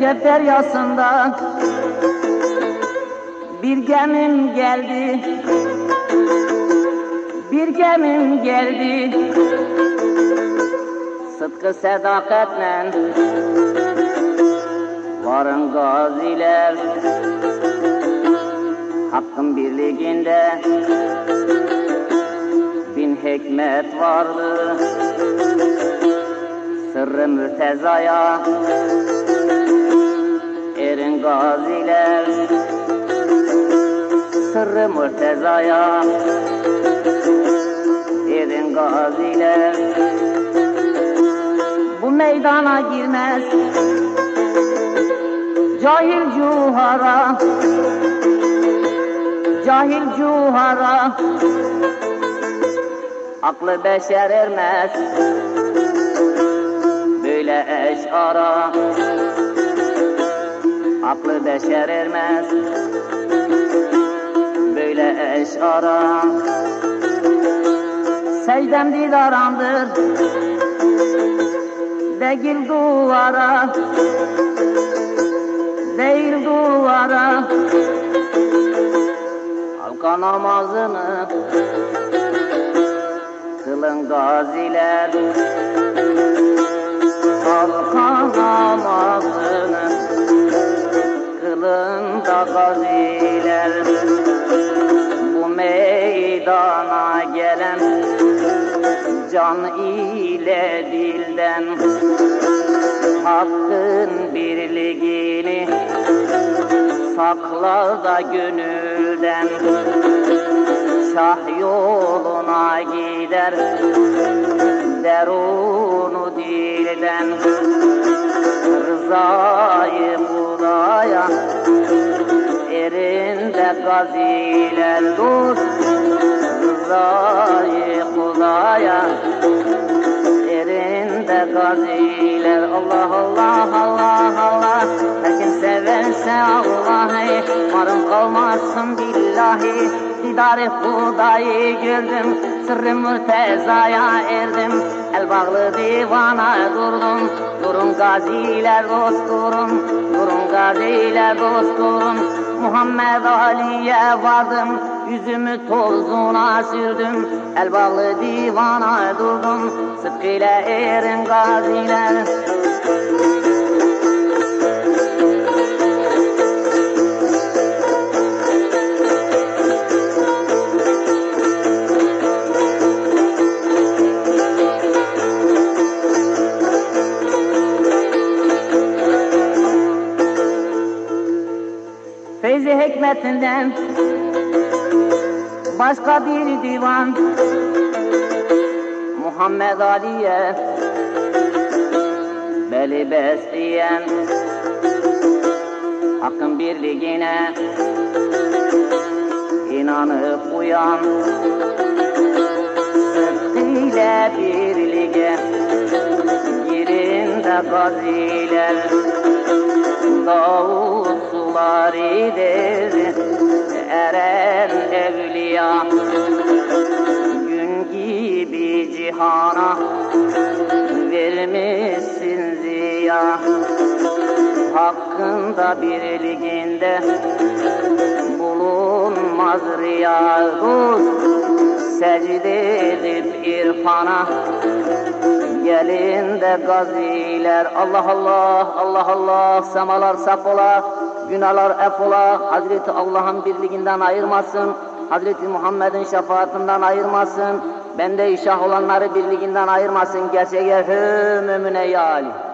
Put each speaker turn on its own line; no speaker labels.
Mektep deryasında bir gemim geldi. Bir gemim geldi. Sıdkı sadakatle Varın gaziler Hakkın birliğinde Bin hikmet vardı Sırrı mürtezaya gaziler. Sırrı mürtezaya Erin gaziler. Bu meydana girmez. Cahil cuhara Cahil cuhara. Aklı beşer ermez. Böyle eşara Aklı beşer ermez Böyle eşara Secdem didaramdır Değil duvara. Değil duvara. Halka namazını Kılın gaziler gaziler Bu meydana gelen Can ile dilden Hakkın birliğini Saklar da gönülden Şah yoluna gider Derunu dilden Erinde gaziler dost Rızayı Kudaya Erinde gaziler Allah Allah Allah Allah. Her kim severse Allah'ı Varım kalmazsın billahi Didarı Hudayı gördüm Sırrı mürtezaya erdim. El bağlı divana durdum Durun gaziler dost durun Durun gaziler dost durun Muhammed Ali'ye vardım Yüzümü tozuna sürdüm. El bağlı divana durdum Sıdkıyla erin gaziler Feyzi hikmetinden başka bir divan. Muhammed Ali'ye beli besleyen Hakkın birliğine inanıp uyan. Sıdkıyla birliğe girin de gaziler Davut sularıdır eren evliya. Gün gibi cihana vermişsin ziya. Hakkında birliğinde bulunmaz riya. Dost secde edip irfana. Gelin de gaziler. Allah Allah Allah Allah. Semalar saf ola günahlar af ola Hazreti Allah'ın birliğinden ayırmasın Hazreti Muhammed'in şefaatinden ayırmasın bende işah olanları birliğinden ayırmasın gerçeğe hü mümine ya Ali